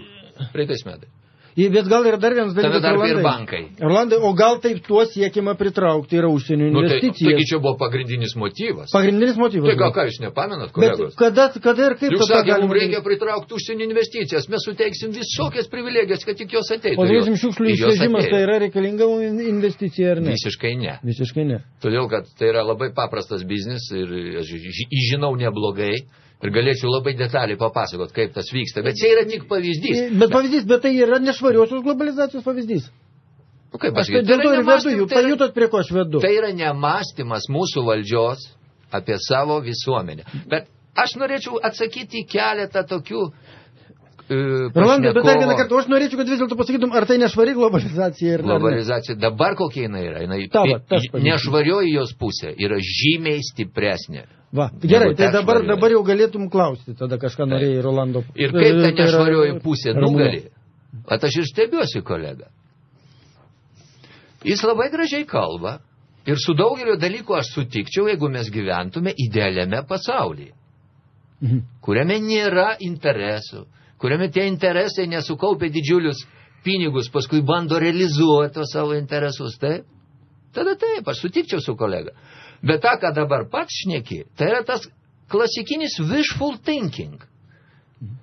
praeitais metais. Bet gal yra dar vienas dalykas, tarp ir Rolandai. bankai. Rolandai, o gal taip tuo siekiama pritraukti yra užsienio Nu, tai, investicijas. taigi čia buvo pagrindinis motyvas. Pagrindinis motyvas. Tai buvo. ką jūs nepamenat, Bet kolegos? kada, kada ir kaip Juk tada sakė, mums galima- reikia pritraukti užsienio investicijas, mes suteiksim visokias privilegijas, kad tik jos ateitų. O Ir jos- šiukšlių ir išvežimas tai yra reikalinga investicija ar ne? Visiškai ne. Visiškai ne. Todėl, kad tai yra labai paprastas biznis ir aš ži- žinau neblogai ir galėčiau labai detaliai papasakot, kaip tas vyksta. Bet čia yra tik pavyzdys. Bet pavyzdys, bet tai yra nešvariosios globalizacijos pavyzdys. Nu, kaip Aš tai dėl to yra ir vedu, jūs tai pajutot prie ko aš vedu. Tai yra nemastymas mūsų valdžios apie savo visuomenę. Bet aš norėčiau atsakyti į keletą tokių e, Rolandai, bet dar vieną kartą, aš norėčiau, kad vis dėlto pasakytum, ar tai nešvari globalizacija ir. Globalizacija dabar kokia jinai yra? Jinai Ta va, nešvarioji jos pusė yra žymiai stipresnė. Va, gerai, tai ta dabar, švarioji. dabar jau galėtum klausti, tada kažką norėjai Rolando. Ir kaip ta Tai nešvarioji pusė nugali? At aš ir stebiuosi kolega. Jis labai gražiai kalba ir su daugeliu dalykų aš sutikčiau, jeigu mes gyventume idealiame pasaulyje, Mhm. kuriame nėra interesų, kuriame tie interesai nesukaupia didžiulius pinigus, paskui bando realizuoti tuos savo interesus, taip? Tada taip, aš sutikčiau su kolega. Bet tą, ką dabar pats šneki, tai yra tas klasikinis wishful thinking.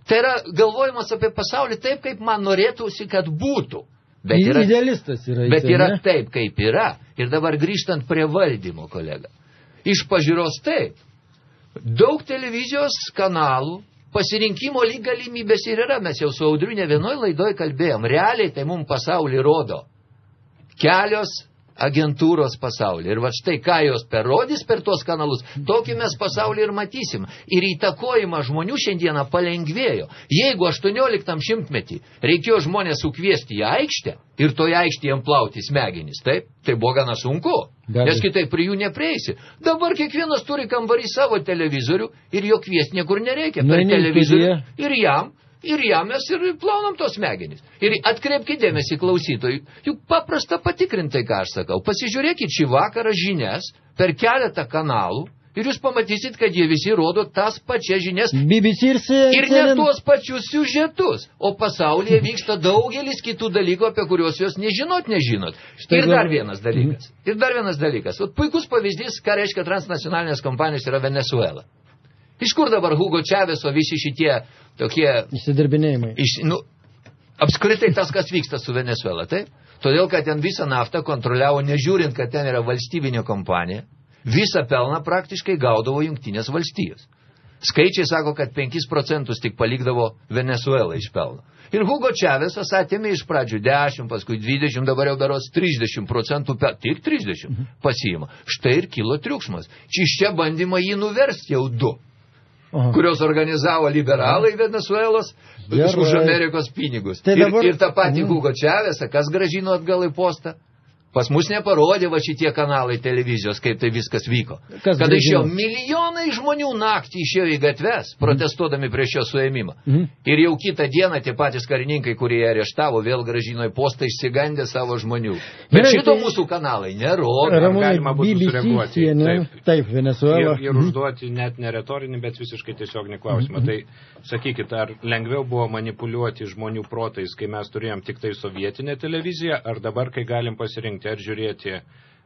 Tai yra galvojimas apie pasaulį taip, kaip man norėtųsi, kad būtų. Bet yra, Idealistas yra. bet yra taip, kaip yra. Ir dabar grįžtant prie valdymo, kolega. Iš pažiūros taip. Daug televizijos kanalų, pasirinkimo lyg galimybės ir yra. Mes jau su Audriu ne vienoj laidoj kalbėjom. Realiai tai mums pasaulį rodo. Kelios agentūros pasaulį. Ir va štai, ką jos perodys per tuos kanalus, tokį mes pasaulį ir matysim. Ir įtakojimą žmonių šiandieną palengvėjo. Jeigu 18 šimtmetį reikėjo žmonės sukviesti į aikštę ir toje aikštėje jam plauti smegenis, taip, tai buvo gana sunku. Abejo. Nes kitaip prie jų neprieisi. Dabar kiekvienas turi kambarį savo televizorių ir jo kviesti niekur nereikia. Per televizorių ir jam, ir jam mes ir plaunam tos smegenys. Ir atkreipkite dėmesį klausytojų, juk paprasta patikrintai, ką aš sakau. Pasižiūrėkit šį vakarą žinias per keletą kanalų ir jūs pamatysit, kad jie visi rodo tas pačias žinias BBC ir CNN. ir ne tuos pačius siužetus. O pasaulyje vyksta daugelis kitų dalykų, apie kuriuos jūs nežinot, nežinot. Štai Ir dar vienas dalykas. Ir dar vienas dalykas. Vat puikus pavyzdys, ką reiškia transnacionalinės kompanijos yra Venezuela. Iš kur dabar Hugo Čaveso visi šitie tokie Įsidirbinėjimai. iš, nu, apskritai tas, kas vyksta su Venezuela, taip? Todėl, kad ten visą naftą kontroliavo, nežiūrint, kad ten yra valstybinė kompanija, visą pelną praktiškai gaudavo jungtinės valstijos. Skaičiai sako, kad 5 procentus tik palikdavo Venezuela iš pelno. Ir Hugo Čavesas atėmė iš pradžių 10, paskui 20, dabar jau daros 30 procentų, pe, tik 30 pasiima. Štai ir kilo triukšmas. Čia iš čia bandymą jį nuversti jau du Aha. kurios organizavo liberalai Venezuelos Gerai. už Amerikos pinigus. Tai ir, dabar- ir tą patį Mhm. Hugo Čavesą, kas gražino atgal į postą? Pas mus neparodė va šitie kanalai televizijos, kaip tai viskas vyko. Kas Kada išėjo milijonai žmonių naktį išėjo į gatves, protestuodami prieš jo suėmimą. Mhm. Ir jau kitą dieną tie patys karininkai, kurie areštavo, vėl gražino į postą išsigandė savo žmonių. Bet Gerai, šito tai- mūsų kanalai nerodo. Galima būtų BBC, sureaguoti, taip. taip, Venezuela. Ir, ir užduoti net ne retorinį, bet visiškai tiesioginį klausimą. Tai sakykit, ar lengviau buvo manipuliuoti žmonių protais, kai mes turėjom tik tai sovietinę televiziją, ar dabar, kai galim pasirinkti, ar žiūrėti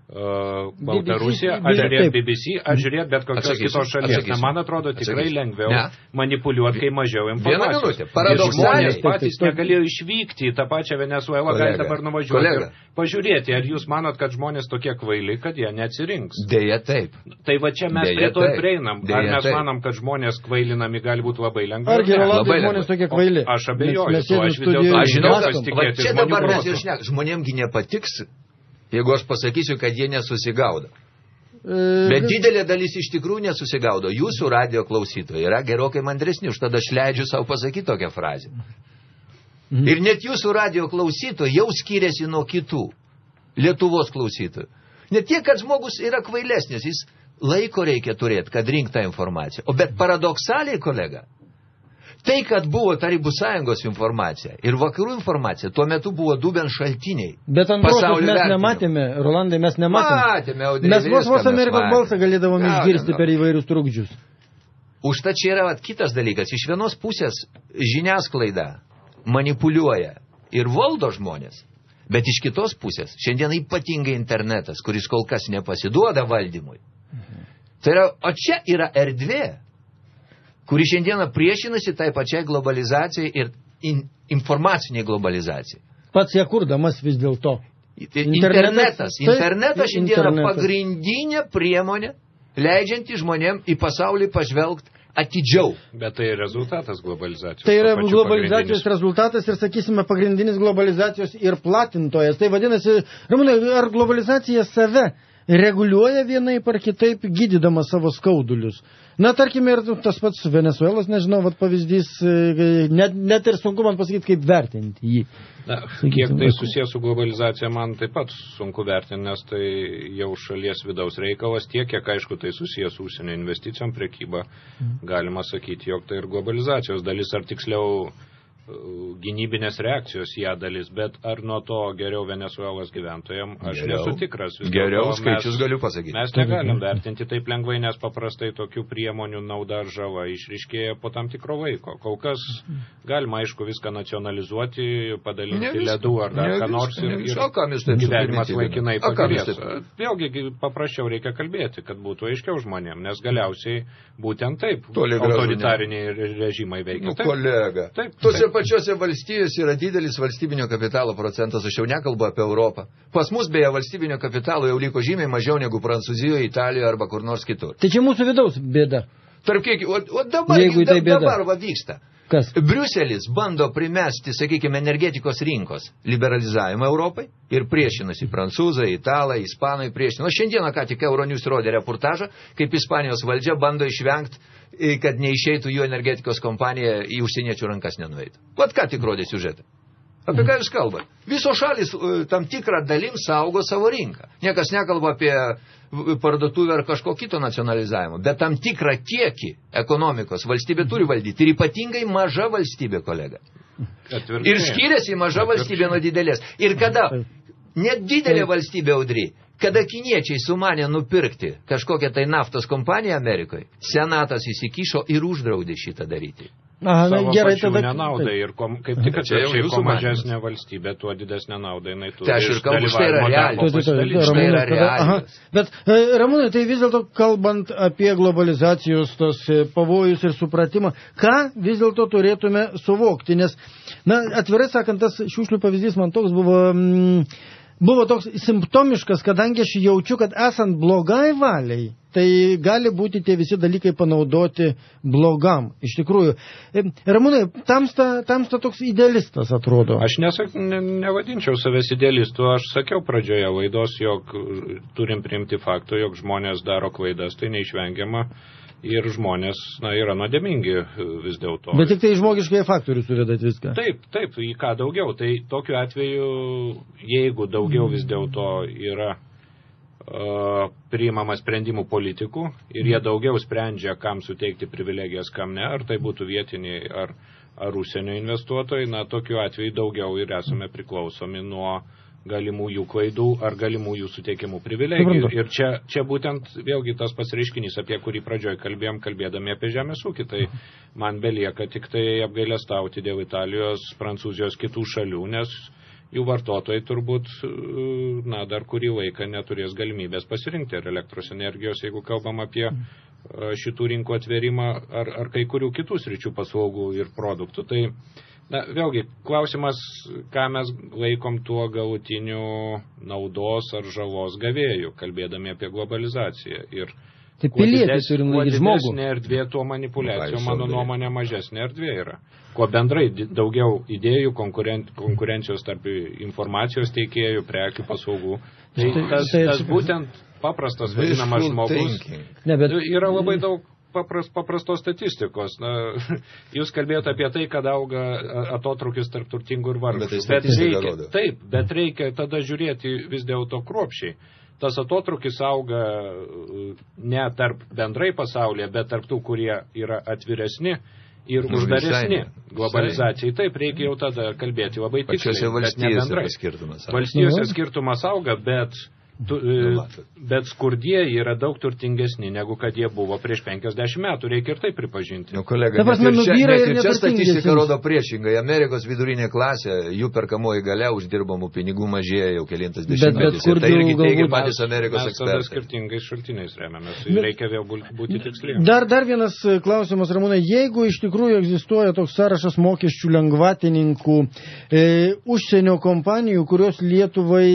uh, Baltarusiją, ar BBC, žiūrėti. BBC, ar žiūrėti bet kokios Atsakysiu, kitos šalies. atsakysiu. Na, man atrodo, tikrai Atsakysiu. lengviau Ne. manipuliuoti, kai mažiau informacijos. Žmonės patys negalėjo išvykti į tą pačią Venezuelą, gali dabar nuvažiuoti kolega. ir pažiūrėti, ar jūs manot, kad žmonės tokie kvaili, kad jie neatsirinks. Deja taip. Tai va čia mes Deja, prie to ir prieinam. Ar Deja, mes taip. manom, kad žmonės kvailinami gali būti labai lengvai? Argi ar? Rolandai Labai žmonės tokie kvaili? O aš abejoju, aš žinau, Kas tikėti va, čia dabar mes ir šnek, žmonėmgi nepatiks, jeigu aš pasakysiu, kad jie nesusigaudo. E, Bet didelė dalis iš tikrųjų nesusigaudo. Jūsų radio klausytojai yra gerokai mandresni, už tada aš leidžiu savo pasakyti tokią frazę. Mhm. Ir net jūsų radio klausytojai jau skiriasi nuo kitų Lietuvos klausytojų. Ne tiek, kad žmogus yra kvailesnis, jis laiko reikia turėti, kad rink tą informaciją. O bet paradoksaliai, kolega, tai, kad buvo Tarybų sąjungos informacija ir vakarų informacija, tuo metu buvo du bent šaltiniai. Bet pasaulio mes vertinimo. nematėme, Rolandai, mes nematėme. Matėme, Audrey, Mes vos vos Amerikos balsą galėdavom Gaudėm, išgirsti gaudėm. per įvairius trukdžius. Užtat čia yra vat, kitas dalykas. Iš vienos pusės žiniasklaida manipuliuoja ir valdo žmonės. Bet iš kitos pusės, šiandien ypatingai internetas, kuris kol kas nepasiduoda valdymui. Tai yra, o čia yra erdvė, kuri šiandieną priešinasi tai pačiai globalizacijai ir in, informaciniai globalizacijai. Pats ją kurdamas vis dėlto. Internetas, Internetas, taip, internetas šiandieną internetas. pagrindinė priemonė, leidžianti žmonėm į pasaulį pažvelgti atidžiau. Bet tai rezultatas globalizacijos. Tai yra globalizacijos rezultatas ir, sakysime, pagrindinis globalizacijos ir platintojas. Tai vadinasi, Ramūnai, ar globalizacija save reguliuoja vienaip ar kitaip, gydydama savo skaudulius? Na, tarkime, ir tas pats Venezuelos, nežinau, vat pavyzdys, e, net, net ir sunku man pasakyti, kaip vertinti jį. Na, kiek tai susijęs su globalizacija, man taip pat sunku vertinti, nes tai jau šalies vidaus reikalas, tiek, kiek aišku tai susijęs su užsienio investicijom, prekyba, galima sakyti, jog tai ir globalizacijos dalis, ar tiksliau gynybinės reakcijos ją dalis, bet ar nuo to geriau Venezuelos gyventojam, aš Geriau. nesu tikras. Vis Geriau dėlto skaičius galiu pasakyti. Mes negalim vertinti taip lengvai, nes paprastai tokių priemonių nauda ar žala išriškėja po tam tikro laiko. Kol kas galima, aišku, viską nacionalizuoti, padalinti Ne ledų ar dar ką nors ir, ir O taip gyvenimas laikinai pagerės. taip- Vėlgi gi paprasčiau reikia kalbėti, kad būtų aiškiau žmonėm, nes galiausiai būtent taip autoritariniai re- režimai veikia. Nu, Taip. kolega. Taip, Tose taip. Pačiose valstijose yra didelis valstybinio kapitalo procentas, aš jau nekalbu apie Europą. Pas mus beje valstybinio kapitalo jau liko žymiai mažiau negu Prancūzijoje, Italijoje arba kur nors kitur. Tai čia mūsų vidaus bėda. Tarp kiek, o, o dabar, Jeigu tai bėda. dabar va vyksta. Kas? Briuselis bando primesti, sakykime, energetikos rinkos liberalizavimą Europai ir priešinasi prancūzai, italai, ispanai priešinasi. O šiandieną ką tik Euronius rodė reportažą, kaip Ispanijos valdžia bando išvengti, kad neišeitų jų energetikos kompanija į užsieniečių rankas nenueitų. Vat ką tik rodė siužetą. Apie ką jūs kalbate? Visos šalis e, tam tikrą dalim saugo savo rinką. Niekas nekalba apie parduotuvę ar kažko kito nacionalizavimo, bet tam tikrą kiekį ekonomikos valstybė turi valdyti. Ir ypatingai maža valstybė, kolega. Atvirkščiai. Ir skiriasi maža valstybė nuo didelės. Ir kada, net didelė valstybė audry, kada kiniečiai sumanė nupirkti kažkokią tai naftos kompaniją Amerikoje, senatas įsikišo ir uždraudė šitą daryti. Aha, na, gerai, tada... nenaudai ir kom, kaip tik <laughs> atvirkščiai, jūsų kuo mažesnė valstybė, tuo didesnė nauda jinai turi. Tai aš ir iš kalbu, štai yra Tai, tai, tai, realijos. Bet, e, Ramūnai, tai vis dėlto kalbant apie globalizacijos tos e, pavojus ir supratimą, ką vis dėlto turėtume suvokti, nes, na, atvirai sakant, tas šiukšlių pavyzdys man toks buvo, mm, buvo toks simptomiškas, kadangi aš jaučiu, kad esant blogai valiai, tai gali būti tie visi dalykai panaudoti blogam. Iš tikrųjų, E, Ramūnai, tamsta, tamsta toks idealistas atrodo. Aš nesak, ne, nevadinčiau savęs idealistu, aš sakiau pradžioje laidos, jog turim priimti faktą, jog žmonės daro klaidas, tai neišvengiama ir žmonės na, yra nuodėmingi uh, vis dėlto. Bet tik tai žmogiškai faktorių suvedat viską. Taip, taip, į ką daugiau. Tai tokiu atveju, jeigu daugiau vis dėlto yra uh, priimama sprendimų politikų ir jie daugiau sprendžia, kam suteikti privilegijas, kam ne, ar tai būtų vietiniai ar, ar užsienio investuotojai, na, tokiu atveju daugiau ir esame priklausomi nuo galimų jų klaidų ar galimų jų suteikiamų privilegijų. Ir čia, čia būtent vėlgi tas pasireiškinys, apie kurį pradžioj kalbėjom, kalbėdami apie žemės ūkį. Tai man belieka tik tai apgailestauti dėl Italijos, Prancūzijos, kitų šalių, nes jų vartotojai turbūt, na, dar kurį laiką neturės galimybės pasirinkti ar elektros energijos, jeigu kalbam apie e, šitų rinkų atverimą ar, ar kai kurių kitų sričių paslaugų ir produktų. Tai, na, vėlgi, klausimas, ką mes laikom tuo galutiniu naudos ar žalos gavėjų, kalbėdami apie globalizaciją. Ir Tai pilietis turim kuo laikyti žmogų. didesnė erdvė, tuo manipulacijų, Vai, mano nuomonė, mažesnė erdvė yra. Kuo bendrai daugiau idėjų, konkuren, konkurencijos tarp informacijos teikėjų, prekių, paslaugų. Tai Tai- tas, tai- tas būtent paprastas vadinamas žmogus. Ne, bet... Yra labai daug papras, paprastos statistikos. Na, <laughs> jūs kalbėjote apie tai, kad auga atotrukis tarp turtingų ir vargšų. Bet, tai bet reikia, taip, bet reikia tada žiūrėti vis dėlto kruopšiai. Tas atotrukis auga ne tarp bendrai pasaulyje, bet tarp tų, kurie yra atviresni ir nu, uždaresni globalizacijai. Taip, reikia jau tada kalbėti labai tiksliai. Pačiose valstijose skirtumas. Valstijose skirtumas auga, bet Tu, e, bet skurdieji yra daug turtingesni, negu kad jie buvo prieš 50 metų, reikia ir tai pripažinti. Nu, kolega, Ta prasme, net ir čia, net ir čia statistika rodo priešingai. Amerikos vidurinė klasė, jų perkamoji galia uždirbamų pinigų mažėja jau kelintas dešimtmetis. Tai irgi teigia patys Amerikos mes ekspertai. Mes skirtingais šaltiniais remiamės. Reikia vėl būti tiksliai. Dar, dar vienas e, klausimas, Ramūnai. Jeigu iš tikrųjų egzistuoja toks sąrašas mokesčių lengvatininkų, e, užsienio kompanijų, kurios Lietuvai,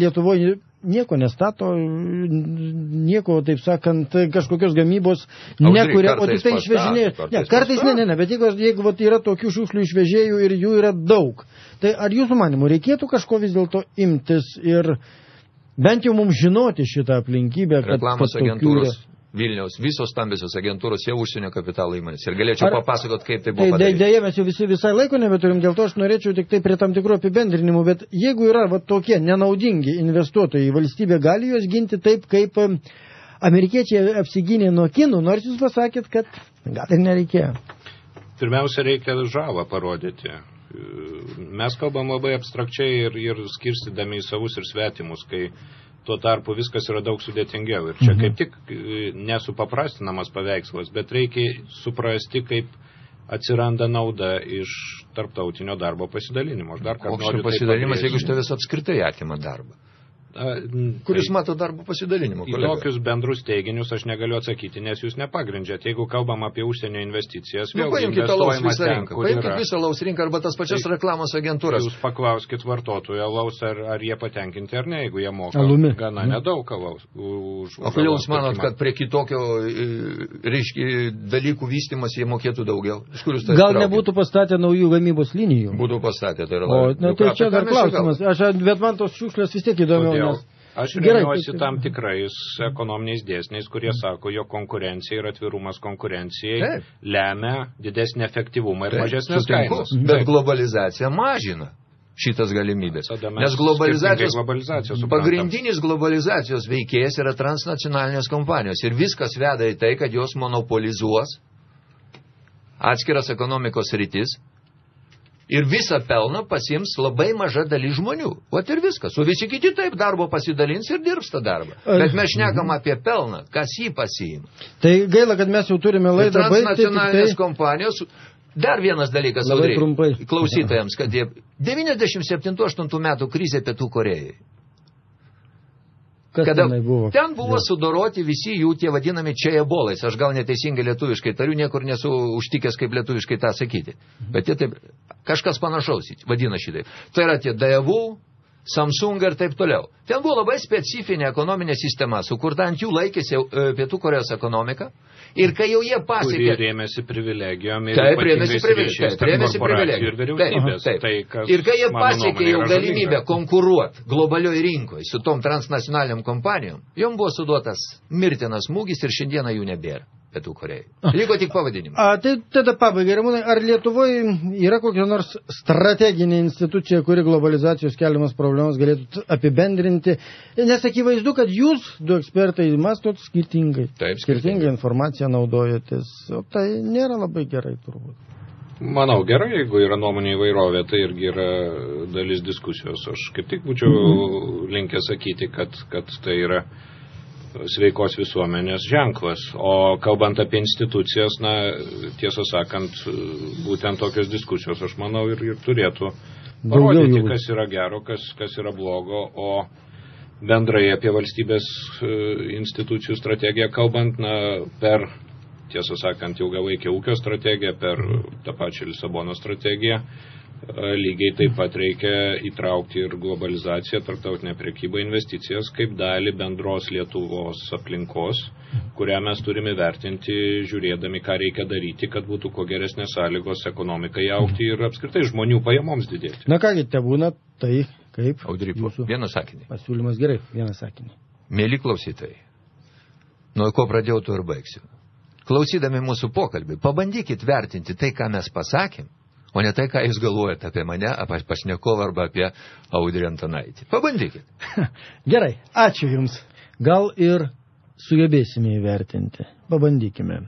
Lietuvoje nieko nestato, nieko, taip sakant, kažkokios gamybos nekuria, o tik tai išvežinėja. Ne, kartais ne, ne, ne, bet jeigu, jeigu vat, yra tokių šiukšlių išvežėjų ir jų yra daug, tai ar jūsų manimu reikėtų kažko vis dėlto imtis ir bent jau mums žinoti šitą aplinkybę, kad reklamos agentūros. Yra Vilniaus, visos stambiosios agentūros jau užsienio kapitalo įmonės. Ir galėčiau Ar, papasakot, kaip tai buvo padaryta. Dėja, mes jau visi visai laiko nebeturim, dėl to aš norėčiau tik tai prie tam tikrų apibendrinimų, bet jeigu yra va, tokie nenaudingi investuotojai, valstybė gali juos ginti taip, kaip amerikiečiai apsigynė nuo kinų, nors jūs pasakėt, kad gal ir nereikėjo. Pirmiausia, reikia žalą parodyti. Mes kalbam labai abstrakčiai ir, ir skirstydami į savus ir svetimus, kai Tuo tarpu viskas yra daug sudėtingiau. Ir čia mhm. kaip tik e, nesupaprastinamas paveikslas, bet reikia suprasti, kaip atsiranda nauda iš tarptautinio darbo pasidalinimo. Aš dar Koks tai pasidalinimas, jeigu iš tavęs apskritai atima darbą? Kuris tai, mato darbo pasidalinimo? Į tokius bendrus teiginius aš negaliu atsakyti, nes jūs nepagrindžiat. Jeigu kalbam apie užsienio investicijas, nu, paimkite alaus visą rinką. Paimkite visą alaus rinką arba tas pačias tai, reklamos agentūras. Jūs paklauskit vartotojų alaus, ar, ar jie patenkinti ar ne, jeigu jie moka Alumi. gana ne. nedaug alaus. Už, o kodėl jūs manot, kad prie kitokio reiškia, dalykų vystimas jie mokėtų daugiau? Iš kur jūs tai Gal traukit? nebūtų pastatę naujų gamybos linijų? Būtų pastatę, tai yra. O, na, tai čia dar klausimas. Aš, bet man tos šiukšlės vis tiek įdomiau. Aš remiuosi tam tikrais ekonominiais dėsniais, kurie sako, jo konkurencija ir atvirumas konkurencijai Taip. lemia didesnį efektyvumą ir Taip, mažesnės kainos. Bet globalizacija mažina šitas galimybės. Nes globalizacijos, globalizacijos pagrindinis globalizacijos veikėjas yra transnacionalinės kompanijos ir viskas veda į tai, kad jos monopolizuos atskiras ekonomikos rytis Ir visą pelną pasims labai maža dalis žmonių. O ir viskas. O visi kiti taip darbo pasidalins ir dirbs tą darbą. Bet mes šnekam apie pelną. Kas jį pasiima? Tai gaila, kad mes jau turime laidą baigti. Transnacionalinės tai... kompanijos Dar vienas dalykas, Audrey, klausytojams, kad 97-8 metų krizė Pietų Korejai. Kas Kada buvo? Ten buvo ja. sudoroti visi jų tie vadinami čia ebolais. Aš gal neteisingai lietuviškai tariu, niekur nesu užtikęs, kaip lietuviškai tą sakyti. Bet jie taip, kažkas panašaus vadina šitai. Tai yra tie Daewoo, Samsung ir taip toliau. Ten buvo labai specifinė ekonominė sistema, sukurta ant jų laikėsi e, Pietų Korejos ekonomika. Ir kai jau jie pasiekė... Kurie rėmėsi privilegijom ir taip, rėmėsi privilegijom. Rėmėsi privilegijom. Ir. Taip, taip. Tai, ir kai jie pasiekė jau galimybę konkuruoti globalioj rinkoje su tom transnacionaliniam kompanijom, jom buvo suduotas mirtinas smūgis ir šiandieną jų nebėra. Pietų Korejai. Liko tik pavadinimas. A, tai tada pabaigai, Ramūnai, ar Lietuvoje yra kokia nors strateginė institucija, kuri globalizacijos keliamas problemas galėtų apibendrinti? Nes akivaizdu, kad jūs, du ekspertai, mastot skirtingai. Taip, skirtingai informaciją naudojatės. O tai nėra labai gerai turbūt. Manau, gerai, jeigu yra nuomonė įvairovė, tai irgi yra dalis diskusijos. Aš kaip tik būčiau linkęs sakyti, kad, kad tai yra sveikos visuomenės ženklas. O kalbant apie institucijas, na, tiesą sakant, būtent tokios diskusijos, aš manau, ir, ir turėtų parodyti, kas yra gero, kas, kas yra blogo, o bendrai apie valstybės e, institucijų strategiją kalbant, na, per, tiesą sakant, ilgalaikę ūkio strategiją, per tą pačią Lisabono strategiją, lygiai taip pat reikia įtraukti ir globalizaciją, tarptautinę prekybą, investicijas kaip dalį bendros Lietuvos aplinkos, kurią mes turime vertinti, žiūrėdami, ką reikia daryti, kad būtų kuo geresnės sąlygos ekonomikai aukti ir apskritai žmonių pajamoms didėti. Na kągi, te būna tai kaip. Audry, vieną sakinį. Pasiūlymas gerai, vieną sakinį. Mėly klausytojai, nuo ko pradėjau, tu ir baigsiu. Klausydami mūsų pokalbį, pabandykit vertinti tai, ką mes pasakėm, o ne tai, ką jūs galvojate apie mane, apie pašnekovą arba apie Audrį Antanaitį. Pabandykit. <laughs> Gerai, ačiū Jums. Gal ir sugebėsime įvertinti. Pabandykime.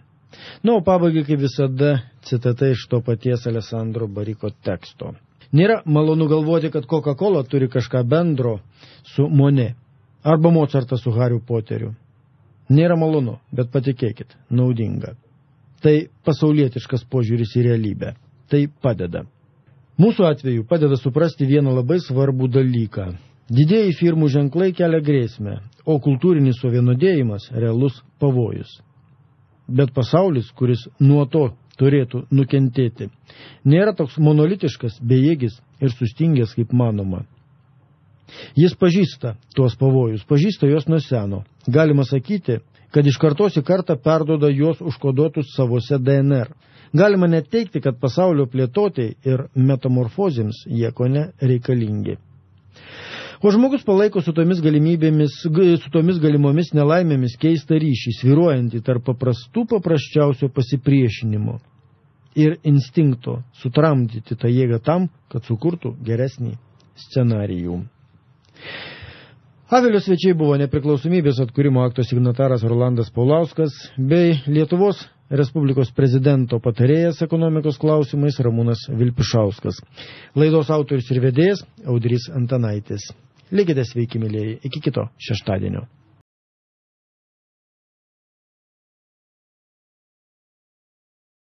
Na, o pabaigai, kaip visada, citata iš to paties Alessandro Bariko teksto. Nėra malonu galvoti, kad Coca-Cola turi kažką bendro su Mone arba Mozartas su Hariu Poteriu. Nėra malonu, bet patikėkit, naudinga. Tai pasaulietiškas požiūris į realybę. Tai padeda. Mūsų atveju padeda suprasti vieną labai svarbų dalyką. Didėjai firmų ženklai kelia grėsmę, o kultūrinis suvienodėjimas realus pavojus. Bet pasaulis, kuris nuo to turėtų nukentėti, nėra toks monolitiškas, bejėgis ir sustingęs, kaip manoma. Jis pažįsta tuos pavojus, pažįsta juos nuo seno. Galima sakyti, kad iš kartos į kartą perdoda juos užkoduotus savose DNR. Galima net teikti, kad pasaulio plėtotai ir metamorfozėms jie ko ne reikalingi. O žmogus palaiko su tomis, galimybėmis, su tomis galimomis nelaimėmis keistą ryšį, sviruojantį tarp paprastų paprasčiausio pasipriešinimo ir instinkto sutramdyti tą jėgą tam, kad sukurtų geresnį scenarijų. Avelio svečiai buvo nepriklausomybės atkūrimo akto signataras Rolandas Paulauskas bei Lietuvos Respublikos prezidento patarėjas ekonomikos klausimais Ramūnas Vilpišauskas. Laidos autorius ir vedėjas Audrys Antanaitis. Likite sveiki, mėlyjei, iki kito šeštadienio.